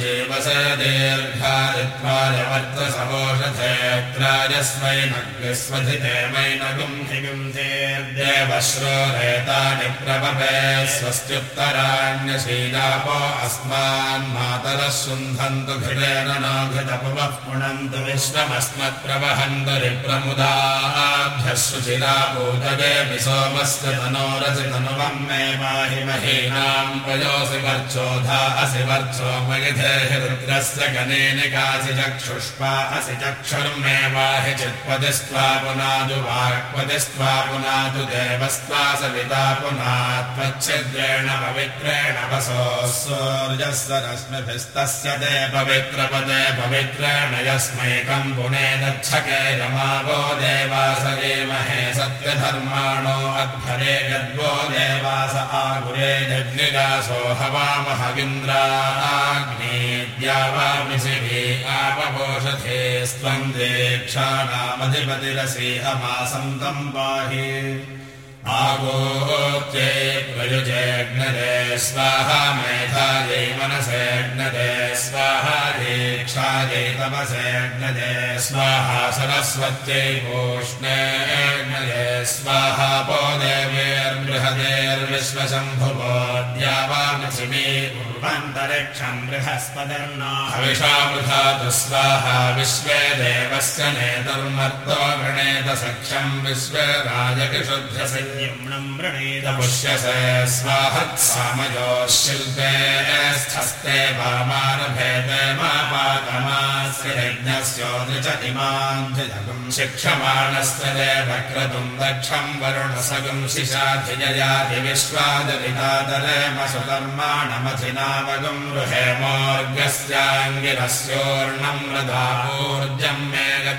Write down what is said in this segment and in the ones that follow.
जीवसे दीर्घादित्वायवर्तसमोषधेत्रायस्मै नग्निस्वधिते मैनगुम् हिगुन्धेर्देवश्रो रेतानि प्रपपे स्वस्त्युत्तराण्यशीलापो अस्मान् मातरः सुन्धन्तु घृतेन न घृतपुवः पुणन्तु विश्वमस्मत्प्रवहन्तु रिप्रमुदाभ्यः सुचिरापूतये विसोमस्य तनोरचितनुवम् मे माहि प्रयोसि वर्चोधा असि वर्चो मगिधेः रुद्रस्य गणेनिकासि चक्षुष्पा असि वाहि चित्पदिस्त्वा पुनादु वाक्पदिस्त्वा पुनादु देवस्त्वा सविता पुनात्वच्छिद्रेण पवित्रेण वसो सूर्यस्य रश्मिभिस्तस्य ते पवित्रपदे पवित्रेण यस्मैकम् पुने दच्छके रमावो देवासयेमहे सत्यधर्माणो अध्वरे यद्वो देवास आगुरे जग्निदासो हवामहगिन्द्राग्नेद्या वामिषिभि आपपोषधे स्त्वम् देक्षाणामधिपतिरसि अमासम् तम् पाहि। आगोत्ये प्रयुजेऽग्नदे स्वाहा मेधायै मनसेऽग्नदे स्वाहा दीक्षायै तपसेऽग्नदे स्वाहा सरस्वत्यै पूष्णेऽग्नदे स्वाहा पो देवेर्बृहदेर्विश्वशम्भुवोऽद्या वा पूर्वान्तरिक्षम् बृहस्पतिर्ना। हविषामृथा तु विश्वे देवस्य नेतर्मर्तो गृणेत सख्यम् विश्वराजकिशुद्धसंयम्नम् वृणेत। पुष्यसे स्वाहत्सामयो शिल्पे स्थस्ते वामारभेते मा यज्ञस्योदृचतिमाञ्जगम् शिक्षमाणस्य देवक्रतुम् दक्षम् वरुणसगम् शिशाधिजयाति विश्वादवितादरेमसुकर्माणमधिनावगम् रुहेमोर्गस्याङ्गिरस्योर्णम् रदापूर्जम्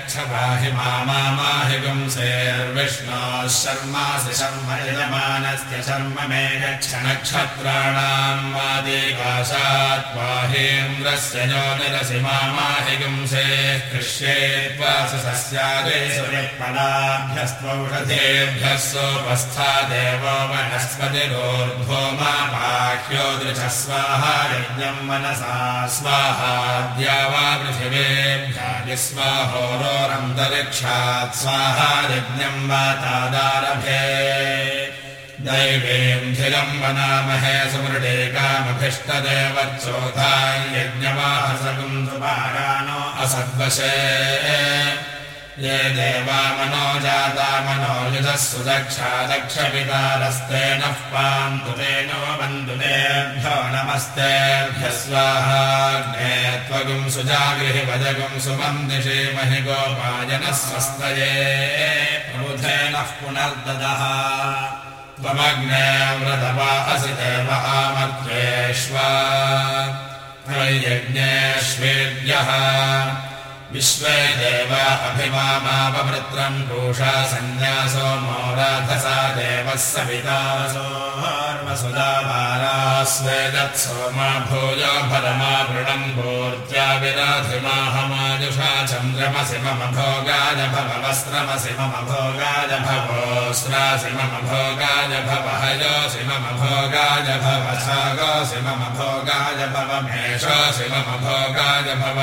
मे गच्छ पाहि मामाहिगुम् सेर्विष्णोः शर्मासि शर्म यजमानस्य शर्म मे गच्छ नक्षत्राणाम् वादिकाशात् पाहीन्द्रस्य यो निरसि मामाहिगुम् से कृष्ये त्वासु सस्यादे सुविपदाभ्यस्त्वौषधेभ्यः सोपस्था देवो वनस्पतिरोर्ध्वो मा बाह्यो दृश स्वाहा यज्ञम् मनसा स्वाहाद्या वा पृथिवेभ्यादि स्वाहोरोरन्तरिक्षात् स्वाहा यज्ञम् वा तादारभे। दैवीम् सुमृडे कामभिष्टदेवच्चोधाम् यज्ञवाहसगुम् सुपारानो असद्वशे ये देवा मनो जाता मनो युधः सुदक्षा दक्षपितारस्ते नः पान्तु तेनो बन्धु तेभ्यो नमस्तेभ्यः स्वाहाग्ने त्वगुम् सुजागृहि वजगुम् सुमन्दिषे महि गोपायनः स्वस्तये प्रबुधे नः पुनर्ददः। त्वमग्ने व्रतवा असि देव आमर्त्वेष्वा यज्ञेष्वेद्यः विश्वे देव अभिमामापवृत्रम् पूषा सन्न्यासो मोराधसा देवः सवितासोर्वसुदाबालास्वेदत्सोमा भूयो फलमा वृणम् भूर्त्या विराधिमाहमाजुषा चन्द्रमसि मम भोगाय भव वस्त्रमसि मम भोगाय भवोस्त्रासि मम भोगाय हयोसि मम भोगाय भव सागोऽसि मम भोगाय भव मेषोऽसि मम भोगाय भव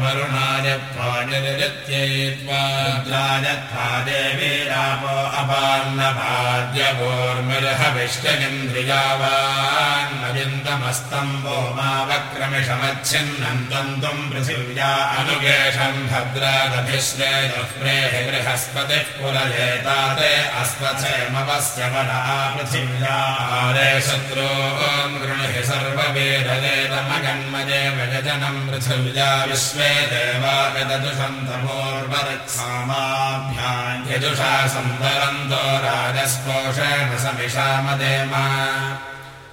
भाय मे आवरुणाय त्वानित्ययित्वाद्राय त्वा देवी रामो अपान्नभाद्यगोर्मिर्हविष्टगिन्द्रियावान्नविन्दमस्तम् वो मा वक्रमिषमच्छिन्नम् तन्तुम् पृथिव्या भद्रादभिश्रेदप्रेहि बृहस्पतिः पुरजेताते अस्वथेमवस्य वना पृथिव्या आरे शत्रून् गृणहि सर्ववेदवेदमगन्मजे वयजनम् पृथिव्या विश्वे देवा यदुषन्तमोर्वरत्सामाभ्याम् यजुषा सन्दरन्तो राजस्पोषेण समिषामदेमा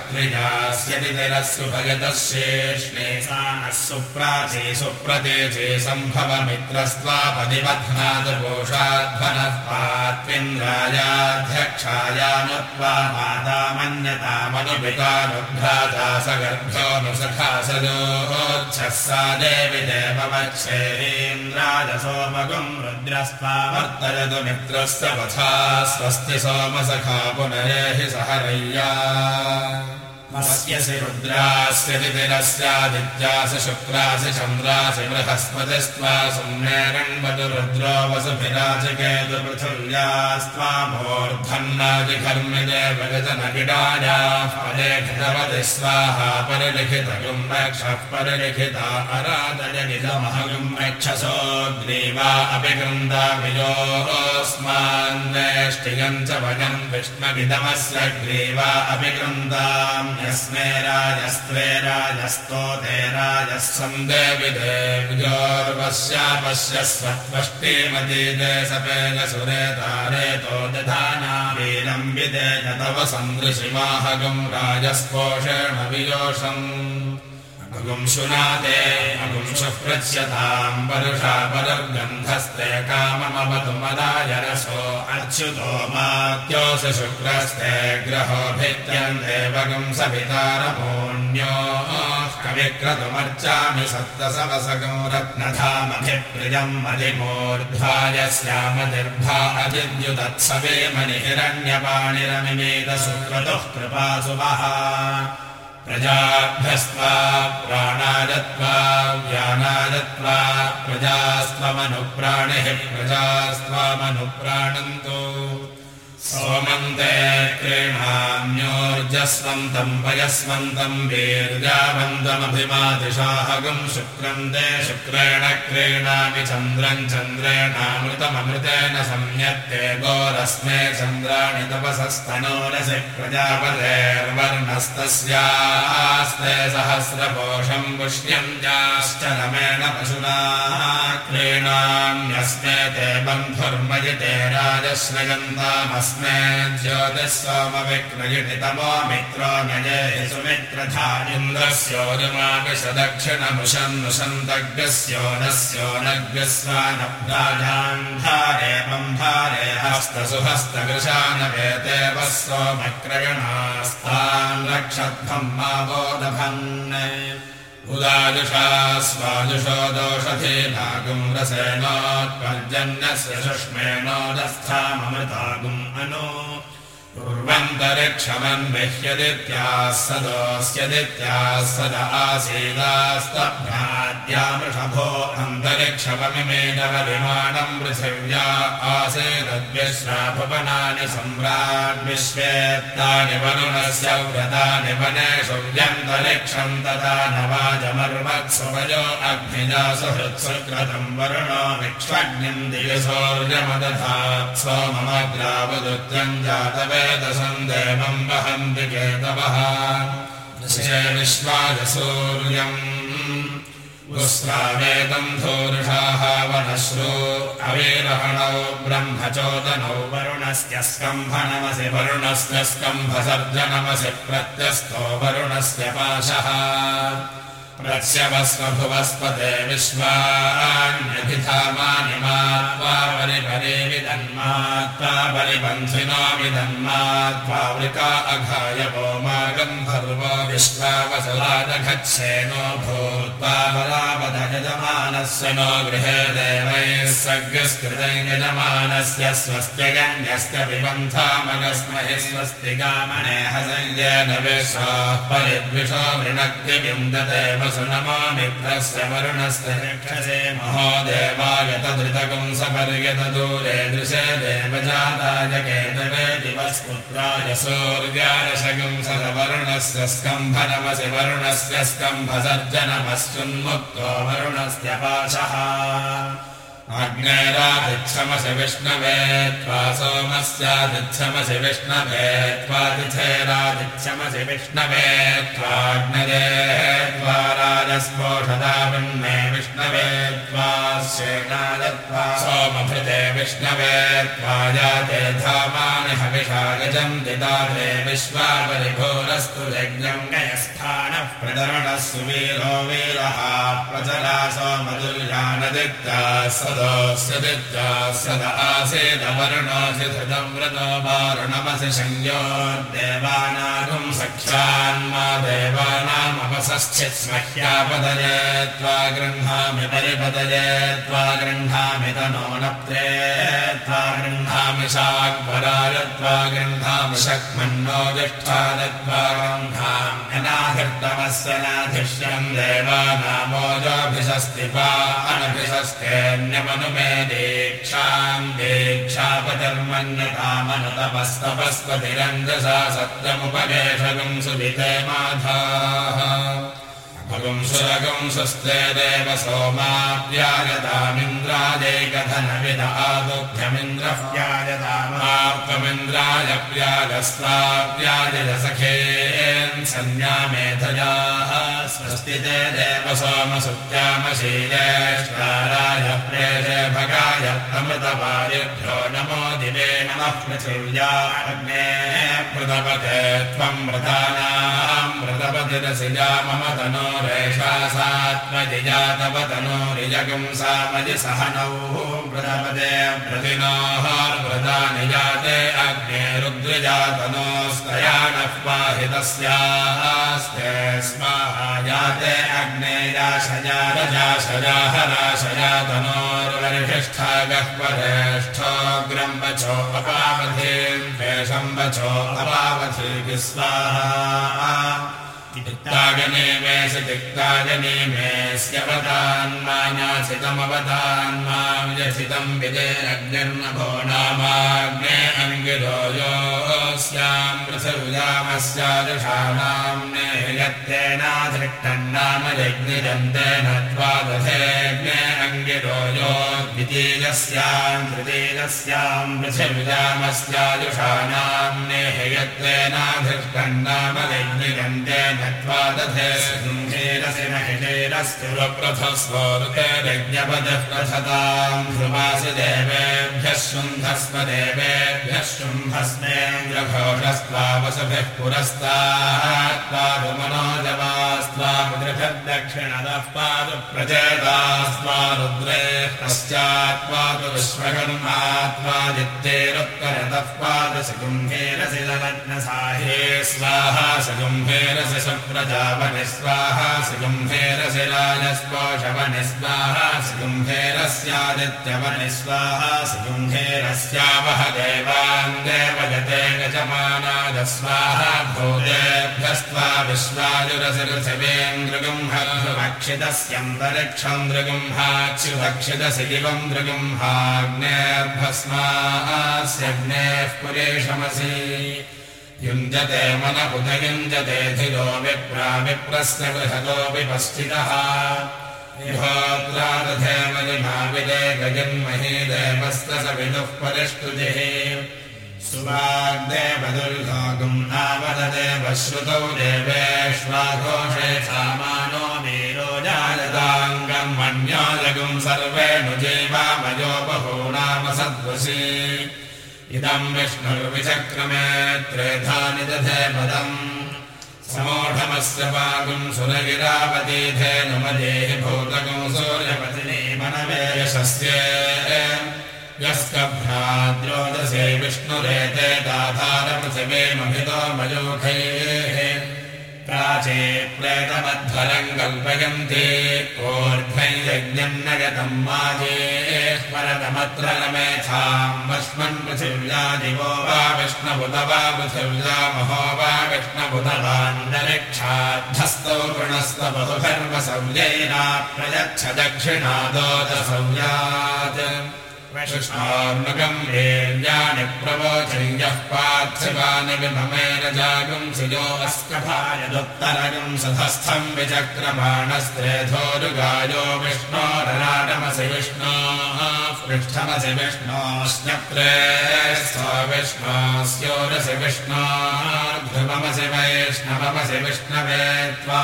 क्षत्र क्षत्रियास्यतिरः सुभगतः शेष्णे सा नः सुप्राचे सुप्रतेजे सम्भवमित्रस्त्वापदिबध्नादपोषाध्वनः पात्विन्द्रायाध्यक्षायानुत्वा मातामन्यतामनुपितानुभ्राता स गर्भोऽनुसखा सजोच्छः सा देवि देववच्छेन्द्राय सोमगुम् रुद्रस्त्वा वर्तयतु मित्रस्य वथा स्वस्ति सोमसखा पुनरेहि सहरय्या मस्यसि रुद्रास्य दितिरस्यादित्यासि शुक्रासि चन्द्रासि बृहस्पतिस्त्वा सुम्नेरण्वतु रुद्रो वसुभिराजकेतु पृथिव्यास्त्वा मूर्धन्नादिकर्मिजे विगतनगिडायाः पदे घृतवति स्वाहा परिलिखितगुम् रक्षः परिलिखिता अरादयगिदमहगुम् रक्षसोऽग्रीवा अपि गृन्दाभियोस्मान्वेष्टिगम् च वयम् विष्णविदमस्य ग्रीवा अपि गृन्दाम् यस्मे राजस्त्वे राजस्तोते राजः सन्देवि देव्योर्वस्यापश्य स्वत्वष्टिमतीते सपेजसुरे तारेतो दधानावीरम् विदेज तव सन्दृशिमाहगम् राजस्पोषेण वियोषम् अगुंशुनाते अगुंशुः पृच्छ्यताम् परुषा परुर्गन्धस्ते काममवतु मदायरसो अच्युतो मात्योऽसि शुक्रस्ते ग्रहो भित्यन्ते वगुंसभितारमोऽन्यो कविक्रतुमर्चामि सप्तसवसगो रत्नधामभिप्रियम् अधिमूर्ध्वायस्यामदिर्भा अतिद्युतत्सवे मणिहिरण्यपाणिरमिमेत सुक्रतुः कृपासुवः प्रजाभ्यस्त्वा प्राणादत्वा व्यानादत्वा प्रजास्त्वमनुप्राणिः प्रजास्त्वामनुप्राणन्तु सोमन्ते क्रीणाम्योर्जस्वन्तम् पयस्वन्तम् वीर्यावन्तमभिमादिशाहगम् शुक्रम् ते शुक्रेण क्रीणामि चन्द्रम् चन्द्रेणामृतममृतेन संयत्ते गोरस्मे चन्द्राणि तपसस्तनोरसि प्रजापतेर्वर्णस्तस्यास्ते सहस्रपोषम् पुष्यम् याश्च रमेण पशुना क्रीणाम्यस्मे ते बन्धुर्मयिते राजश्रयन्तामस्मे ज्योतिस्वामविक्रयिणितमो मित्रो नये सुमित्रधानिन्द्रस्योजमाकशदक्षिणमुषन्नुषन्तज्ञस्योनस्योनज्ञस्वानभ्राजान्धारे बन्धारे हस्तसुहस्तकृशानवेते वः सोमक्रयणास्तान् रक्षध्वम् मा बोधभन् उदाजुषा स्वाजुषो दोषधीनागुम् रसेनोत्पर्जन्यस्य सुष्मेणोदस्थाममृतागुम् अनो पूर्वन्तरिक्षमन्विह्यदित्याः सदोऽस्यदित्याः सद आसीदास्तभ्राद्यामृषभो अन्तरिक्षममिमेदवविमानम् पृथिव्या आसेदद्विश्राभुवनानि सम्राड्विश्वेत्तानि वरुणस्य व्रतानि वनेषु व्यन्तरिक्षम् तथा नवाजमर्वत्सुवयो अग्निजासु हृत्सुक्रतम् वरुणो विक्ष्वग्निम् दिवसोर्जमदधात् सोममग्रावदुत्यम् जातवे वेदसम् देवम् वहन्ति केतवः। विश्वाजसूर्यम् पुस्रावेदम् धूरुषाः वनश्रो अवीरहणौ ब्रह्मचोदनौ वरुणस्य स्कम्भनमसि वरुणस्य स्कम्भसर्जनमसि प्रत्यस्तो वरुणस्य पाशः प्रत्यवस्वभुवस्पते विश्वान्यभिधामानि मात्वा परिपरे विदन्मात्वा परिपन्थिनो विदन्मात्वा वृका अघाय वो मागन्धर्वो विश्वावसलादघच्छेनो भूत्वा बलावद यजमानस्य नो गृहे देवैः सग्रस्कृतै यजमानस्य स्वस्त्यगन्यस्य विबन्धामगस्महि स्वस्ति विश्वाः परिद्विषो वृणक्ति तदृतकम् सपर्यतदूरे दृशे देवजाताय केतवे दिवस्पुत्राय सूर्याय शगुं सदवरुणस्य स्कम्भनमसि वरुणस्य स्कम्भसर्जनमस्युन्मुक्तो वरुणस्य पाशः अग्नेरादिच्छमसि विष्णवे त्वा सोमस्यादिच्छमसि विष्णवे त्वातिथेरादिच्छमसि विष्णवे त्वाग्नये त्वा राजस्पोषदा विष्णवे त्वा सेनायत्वा सोमभृते विष्णवे त्वाजाते धामानि हविषा गजन्ति दाते विश्वापरिभोरस्तु यज्ञम् गयस्थानः प्रदरणः सुवीरो वीरः प्रचला सोमदुर्यानदित्या सदोऽस्य व्रतो वारुणमसि संयोर्देवानागुम् सख्यान्मा स्मह्यापदये त्वा गृह्णामि परिपदये त्वा गृह्णामि तनो नप्त्रे त्वा गृह्णामि शाक्वराय त्वा गृह्णामि शक्मन्नो ज्येष्ठादत्वा वा अनभिषस्तेऽन्यमनुमे दीक्षाम् दीक्षापतिर्मन्यतामनुतपस्तपस्पतिरञ्जसा सत्यमुपदेशगम् सुविते माधाः स्वस्ते देव सोमाप्यायतामिन्द्रादेकधनविदादुभ्यमिन्द्रः प्यायतामार्तमिन्द्राय प्यायस्त्वाप्यायसखेन् सन्न्यामेधयाः स्वस्ति ते देव सोमसुत्यामशीलेष्टाराय प्रेषे भगाय अमृतवायुभ्यो नमो दिवे नमः पृथिव्या अग्ने मृतपते त्वम् मृतानाम् मृतपतिरसिजा मम तनो रेषा सात्मजिजातव तनोरिजगुं सामजि सहनौ व्रतपदे प्रतिनोर्वृता निजाते अग्ने रुद्रजातनोस्तया नः पाहितस्यास्ते स्वाहा जाते अग्ने याशजा रजाशजाहराशजा तनोर्वरिष्ठा गह्वरेष्ठोऽग्रम् वचो अपावधीम् पेशम् वचो अपावधीभिः स्वाहा तिक्तागनेमेष तिक्तागनेमेऽस्यवतान्मान्यासितमवतान्मा व्यसितम् विजयरग्निर्नभो नामाग्ने अङ्गिरोयोस्याम् पृथिव्यामस्यादृशानाम्ने यत्तेनाधृष्टम् नाम यज्ञिजन्तेन त्वादधेऽग्ने अङ्गिरोयो द्वितीयस्याम् तृतीयस्याम् यत्तेनाधृष्टम् नाम यज्ञिजन्तेन ध्वादधेरसि महिषेरस्तिरप्रथस्वरुतेरज्ञपदः प्रथताम् ध्रुवासि देवेभ्यः शुन्धस्व देवेभ्यः विदृषद्दक्षिणदः पातु प्रचेतास्मा रुद्रेः पश्चात्पातु विश्वकर्मात्मादित्यैरुत्करतः पातु सगुम्भेरसि लग्नसाहे स्वाहा सगुम्भेरसि सप्रजावनि स्वाहा सगुम्भेरसि राजस्पोषवनि स्वाहा सगुम्भेरस्यादित्यवनि स्वाहा सगुम्भेरस्यावह देवाङ्गेवजते गजमानादस्वाहा भूतेभ्यस्त्वा विश्वायुरसि ऋषवे विश्वायुरसि पृथिवेन्द्रगुम्हक्षितस्यन्तरिक्षम् दृगुम्हाक्षुभक्षितसि दिवम् दृगुम्हाग्नेर्भस्मास्यग्नेः पुरेशमसि युञ्जते मन उदयुञ्जते धियो विप्रा विप्रस्य बृहतोऽपि पश्चितः विहोत्रादधेमलिमाविदे गजन्मही देवस्त स विदुः परिष्टुतिः सुवाग्देवदुर्घोगुम् नावददेव श्रुतौ देवेष्वाघोषे सामानो वीरो जायताङ्गम् मन्याजगुम् सर्वेणु जीवामयो बहूनाम सद्वशी। इदम् विष्णुर्विचक्रमे त्रेधानि दधे पदम् समोढमस्य पाकुम् सुरगिरापतीधेनुमदेहि भूतकम् सूर्यपतिने मनवे यशस्ये यस्कभ्राद्रोदसे विष्णुरेते दाधारपृथिवेमभितो मयूखैः प्राचे प्रेतमध्वरम् कल्पयन्ति ऊर्ध्वै यज्ञम् न मेथाम् वस्मन् पृथिव्या दिवो वा विष्णुबुध वा पृथिव्या महो वा विष्णुबुधवान्तरिक्षाद्धस्तौ गृणस्त बहुभर्वसंज्ञैना प्रयच्छ दक्षिणादोदसंज्ञात् विष्णोर्मुखम् वीर्याणि प्रवोचय्यः पार्थिवानि विममेन जागुंसिजो अस्कभायदुत्तरगम् सधस्थम् विचक्रमाणस्त्रेधोरुगायो विष्णोरराटमसि विष्णोः पृष्ठमसि विष्णोश्चक्रे स्व विष्णोस्योरसि विष्णोर्ध्रुवमसि वैष्णवमसि विष्णवे त्वा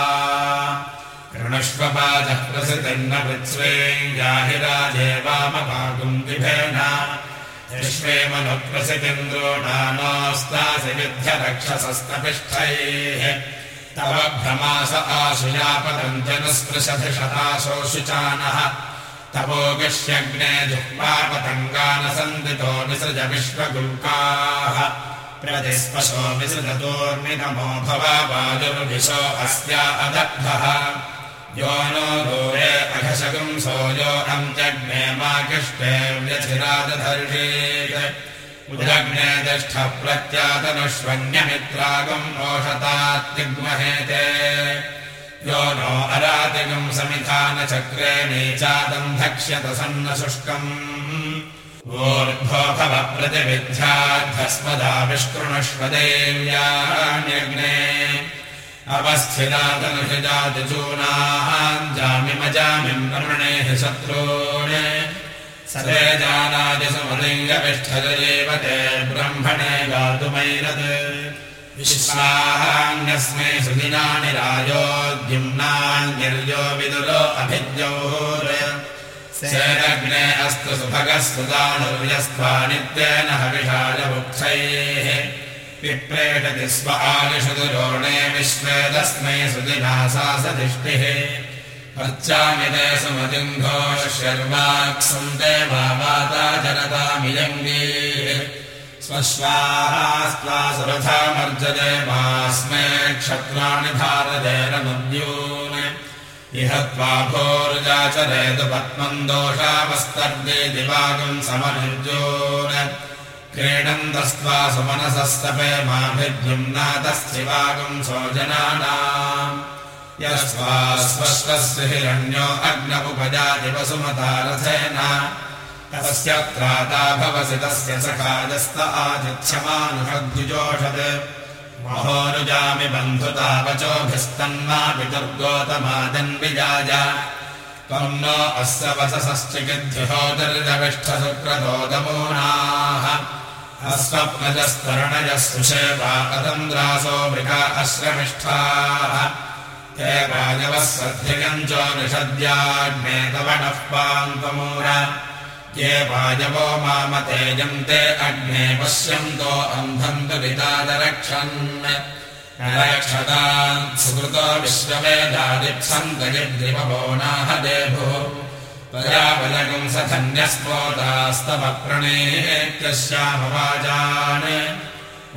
वामपाकुम् विभेन विश्वे मनुप्रसितिन्द्रोणानोस्तासि विद्य रक्षसस्तपिष्ठैः तव भ्रमास आशुयापतञ्जनस्पृशधिशताशो शुचानः तवोगश्यग्ने जुह्वापतङ्गानसन्दितो विसृज विश्वगुल्काः प्रतिस्पशो विसृजतोर्मिनमो भवाजुर्विशो अस्या अदग्धः यो नो दूरे अघशगुंसो यो अञ्जग्ने मा कृष्णे व्यथिरादधर्षेत् उदग्ने तिष्ठ प्रत्यातनुष्वन्यमित्रागम् ओषतात्तिग्महेते यो नो समिधानचक्रे नीचादम् धक्ष्यत सन्न शुष्कम् भव प्रतिविध्याध्वस्मदाविष्कृणुष्व देव्यान्यग्ने जामिमजामिम् ब्रह्मणेः शत्रून् सर्वे जानादिसुमलिङ्गविष्ठदेव ते ब्रह्मणे गातुमैरत् विश्वान्यस्मै सुदिनानि राजोद्युम्नान्यर्यो विदुरो अभिद्योर् सेदग्ने अस्तु सुभगः सुदानुर्यस्त्वा नित्येन हविषायवुक्षैः विप्रेषति स्व आदिषुदुरोणे विश्वे तस्मै सुदिना सा सदिष्टिः। पच्चामि ते सुमदिङ्घोषर्वाक्सन्ते वाता जनतामियङ्गी। स्वश्वास्त्वा सुरथामर्जते मास्मे क्षत्राणि भारतेरमुद्यून् इह त्वा भोरुजाचरेतु पद्मम् दोषावस्तर्दे दिवागम् समनुर्जोन् क्रीडन्तस्त्वा सुमनसस्तपे माभिद्युम्नातस्थिवागम् सोजनानाम्। यस्वास्वश्वस्य हिरण्यो अग्नमुपजादिवसुमतारथेन तस्य त्राता भवसि तस्य सखाजस्त आदिच्छमानुषद्युजोषत् महोरुजामि बन्धुतावचोभिस्तन्मा पितुर्गोतमादन्विजाय त्वम् नो अस्य वससश्चिकिद्युहोदर्जविष्ठसुक्रतोदमूनाः अस्वप्नजस्तरणयः सुषेवा कतन्द्रासो मृगा अश्रमिष्ठाः। ते सध्यगम् च निषद्याग्ने पान्तमूर ये वायवो मामतेजम् ते अग्ने पश्यन्तो अन्धन्तु पितादरक्षन् रक्षतान् सुकृतो विश्ववेदादिप्सन्तयद्रिपवो नाह देभो प्रजापलकम् स धन्यस्फोटास्तव प्रणेत्यश्यामवाजान्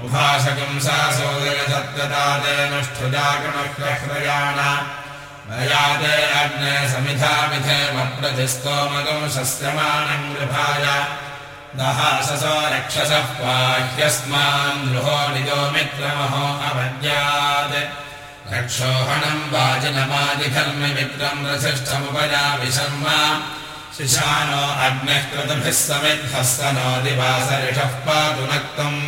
उभाषकम् सा सोदयसत्यतादेनुष्ठुजागणह्रयाण याते अग्ने समिधामिधेमप्रतिस्तोमगम् शस्यमानम् दहाससो रक्षसः पाह्यस्मान् गृहो निजो मित्रमहो अवद्यात् रक्षोहणम् वाजिनमादिधर्ममित्रम् रसिष्ठमुपयामि शर्म। शिशानो अग्निः कृतभिः समिद्धस्तनो दिवासरिषः पातु नक्तम्।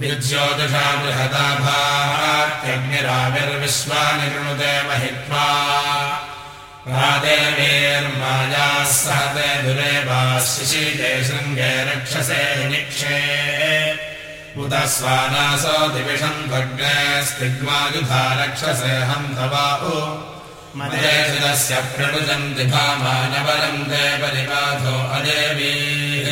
विज्योतिषा बृहता भात्यग्निराविर्विश्वानि कृणुते महित्वा। प्रादेवीर्मायाः सह ते दुरेवाः शिशीते शृङ्गे रक्षसे निक्षे उत स्वानासो दिविषम् भग्ने स्तिग्मायुधा रक्षसे हन्तवाहु मदेशिदस्य प्रणुजन्ति भामानवरम् ते परिपाधो अदेवीः